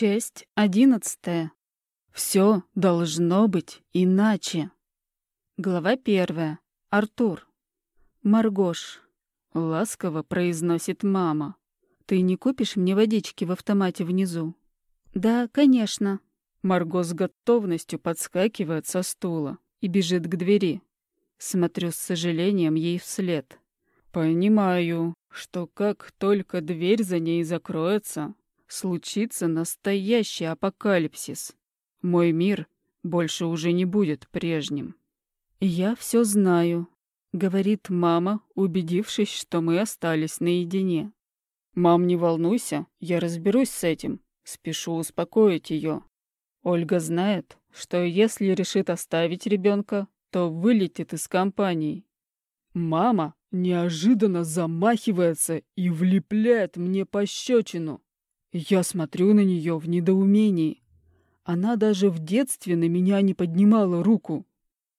Часть одиннадцатая. Все должно быть иначе. Глава первая. Артур. Маргош. Ласково произносит мама. Ты не купишь мне водички в автомате внизу? Да, конечно. Марго с готовностью подскакивает со стула и бежит к двери. Смотрю с сожалением ей вслед. Понимаю, что как только дверь за ней закроется, случится настоящий апокалипсис. Мой мир больше уже не будет прежним. «Я все знаю», — говорит мама, убедившись, что мы остались наедине. «Мам, не волнуйся, я разберусь с этим. Спешу успокоить ее. Ольга знает, что если решит оставить ребенка, то вылетит из компании. Мама неожиданно замахивается и влепляет мне пощечину. Я смотрю на нее в недоумении. Она даже в детстве на меня не поднимала руку.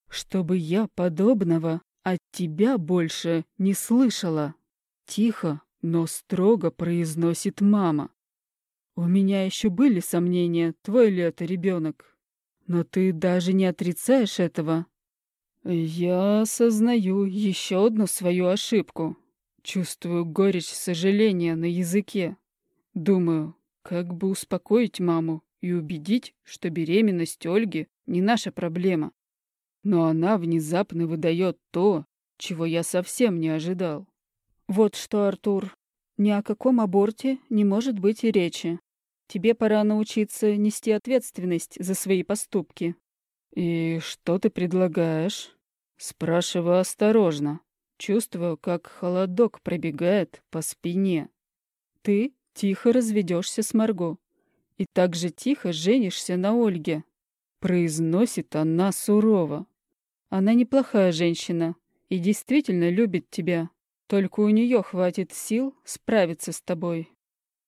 Чтобы я подобного от тебя больше не слышала. Тихо, но строго произносит мама. У меня еще были сомнения, твой ли это ребенок. Но ты даже не отрицаешь этого. Я осознаю еще одну свою ошибку. Чувствую горечь сожаления на языке. Думаю, как бы успокоить маму и убедить, что беременность Ольги не наша проблема. Но она внезапно выдает то, чего я совсем не ожидал. Вот что, Артур, ни о каком аборте не может быть и речи. Тебе пора научиться нести ответственность за свои поступки. И что ты предлагаешь? Спрашиваю осторожно. Чувствую, как холодок пробегает по спине. Ты тихо разведешься с Марго и так же тихо женишься на Ольге. Произносит она сурово. Она неплохая женщина и действительно любит тебя. Только у нее хватит сил справиться с тобой.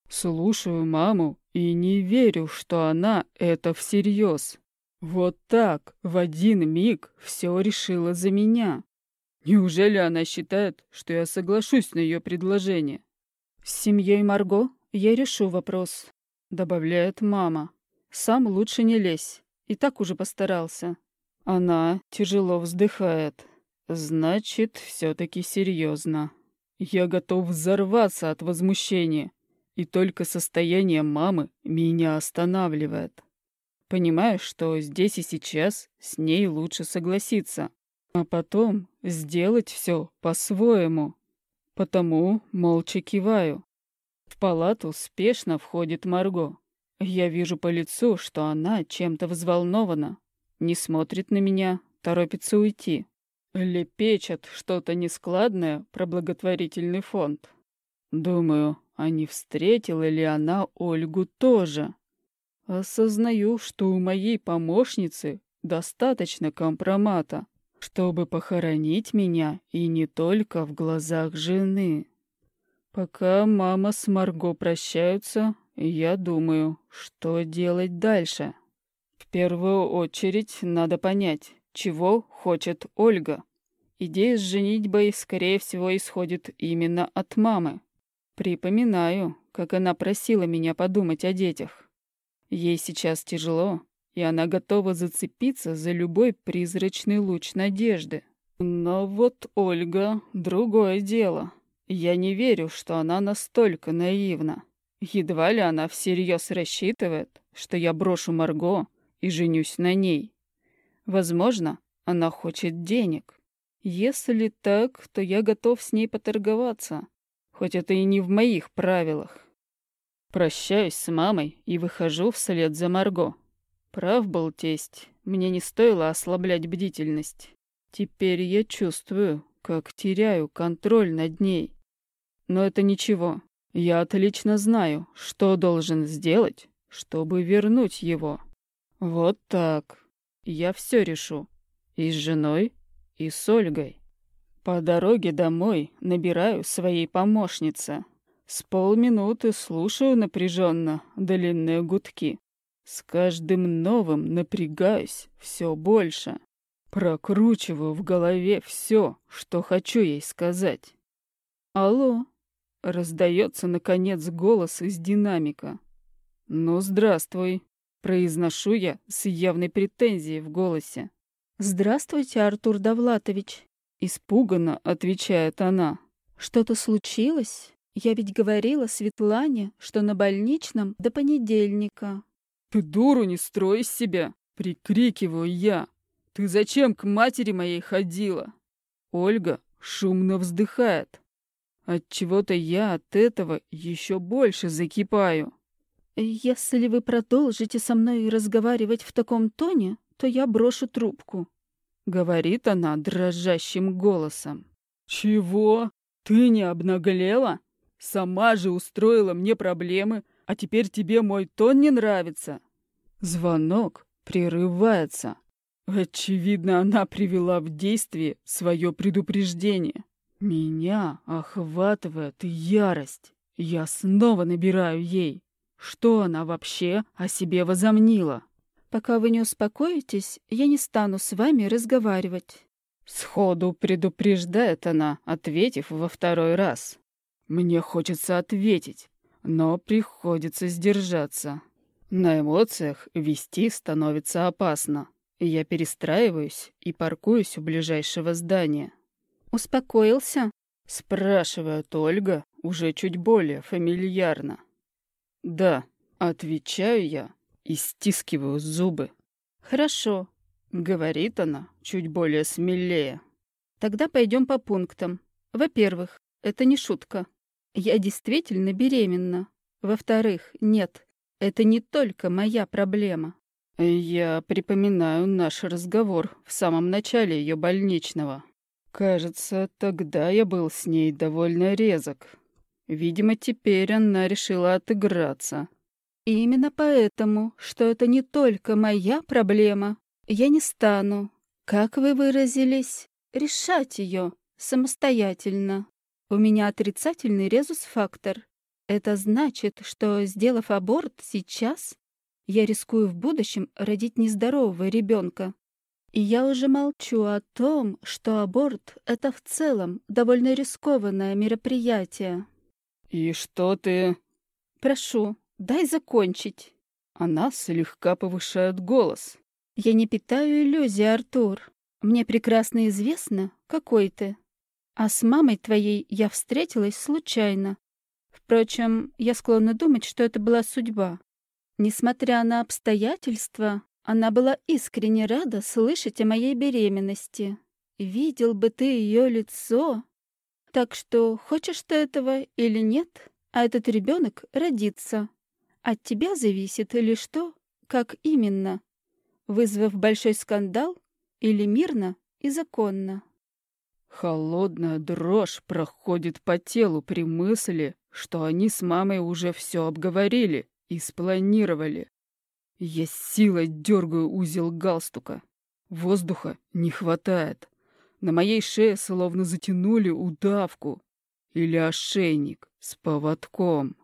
Слушаю маму и не верю, что она это всерьез. Вот так, в один миг, все решила за меня. Неужели она считает, что я соглашусь на ее предложение? С семьей Марго я решу вопрос, добавляет мама. Сам лучше не лезь, и так уже постарался. Она тяжело вздыхает. Значит, все-таки серьезно. Я готов взорваться от возмущения, и только состояние мамы меня останавливает. Понимаю, что здесь и сейчас с ней лучше согласиться, а потом сделать все по-своему. Потому молча киваю. В палату спешно входит Марго. Я вижу по лицу, что она чем-то взволнована. Не смотрит на меня, торопится уйти. Лепечет что-то нескладное про благотворительный фонд. Думаю, а не встретила ли она Ольгу тоже? Осознаю, что у моей помощницы достаточно компромата чтобы похоронить меня и не только в глазах жены. Пока мама с Марго прощаются, я думаю, что делать дальше. В первую очередь надо понять, чего хочет Ольга. Идея с женитьбой, скорее всего, исходит именно от мамы. Припоминаю, как она просила меня подумать о детях. Ей сейчас тяжело, и она готова зацепиться за любой призрачный луч надежды. Но вот Ольга — другое дело. Я не верю, что она настолько наивна. Едва ли она всерьез рассчитывает, что я брошу Марго и женюсь на ней. Возможно, она хочет денег. Если так, то я готов с ней поторговаться, хоть это и не в моих правилах. Прощаюсь с мамой и выхожу вслед за Марго. Прав был тесть, мне не стоило ослаблять бдительность. Теперь я чувствую, как теряю контроль над ней. Но это ничего. Я отлично знаю, что должен сделать, чтобы вернуть его. Вот так. Я все решу. И с женой, и с Ольгой. По дороге домой набираю своей помощнице. С полминуты слушаю напряженно длинные гудки. С каждым новым напрягаюсь все больше. Прокручиваю в голове все, что хочу ей сказать. «Алло!» — раздается, наконец, голос из динамика. «Ну, здравствуй», — произношу я с явной претензией в голосе. «Здравствуйте, Артур Давлатович», — испуганно отвечает она. «Что-то случилось? Я ведь говорила Светлане, что на больничном до понедельника». «Ты дуру не строй из себя!» — прикрикиваю я. «Ты зачем к матери моей ходила?» Ольга шумно вздыхает. Отчего-то я от этого еще больше закипаю. «Если вы продолжите со мной разговаривать в таком тоне, то я брошу трубку», — говорит она дрожащим голосом. «Чего? Ты не обнаглела? Сама же устроила мне проблемы, а теперь тебе мой тон не нравится». Звонок прерывается. Очевидно, она привела в действие свое предупреждение. Меня охватывает ярость. Я снова набираю ей. Что она вообще о себе возомнила? Пока вы не успокоитесь, я не стану с вами разговаривать. Сходу предупреждает она, ответив во второй раз. Мне хочется ответить, но приходится сдержаться. На эмоциях вести становится опасно. Я перестраиваюсь и паркуюсь у ближайшего здания. «Успокоился?» — спрашивает Ольга уже чуть более фамильярно. «Да», — отвечаю я и стискиваю зубы. «Хорошо», — говорит она, чуть более смелее. «Тогда пойдем по пунктам. Во-первых, это не шутка. Я действительно беременна. Во-вторых, нет, это не только моя проблема». Я припоминаю наш разговор в самом начале ее больничного. Кажется, тогда я был с ней довольно резок. Видимо, теперь она решила отыграться. И именно поэтому, что это не только моя проблема, я не стану, как вы выразились, решать ее самостоятельно. У меня отрицательный резус-фактор. Это значит, что, сделав аборт сейчас, я рискую в будущем родить нездорового ребенка. И я уже молчу о том, что аборт — это в целом довольно рискованное мероприятие. «И что ты...» «Прошу, дай закончить». Она слегка повышает голос. «Я не питаю иллюзий, Артур. Мне прекрасно известно, какой ты. А с мамой твоей я встретилась случайно. Впрочем, я склонна думать, что это была судьба. Несмотря на обстоятельства, она была искренне рада слышать о моей беременности. Видел бы ты ее лицо, так что, хочешь ты этого или нет, а этот ребенок родится. От тебя зависит лишь то, как именно, вызвав большой скандал или мирно и законно. Холодная дрожь проходит по телу при мысли, что они с мамой уже все обговорили и спланировали. Я силой дергаю узел галстука. Воздуха не хватает. На моей шее словно затянули удавку или ошейник с поводком.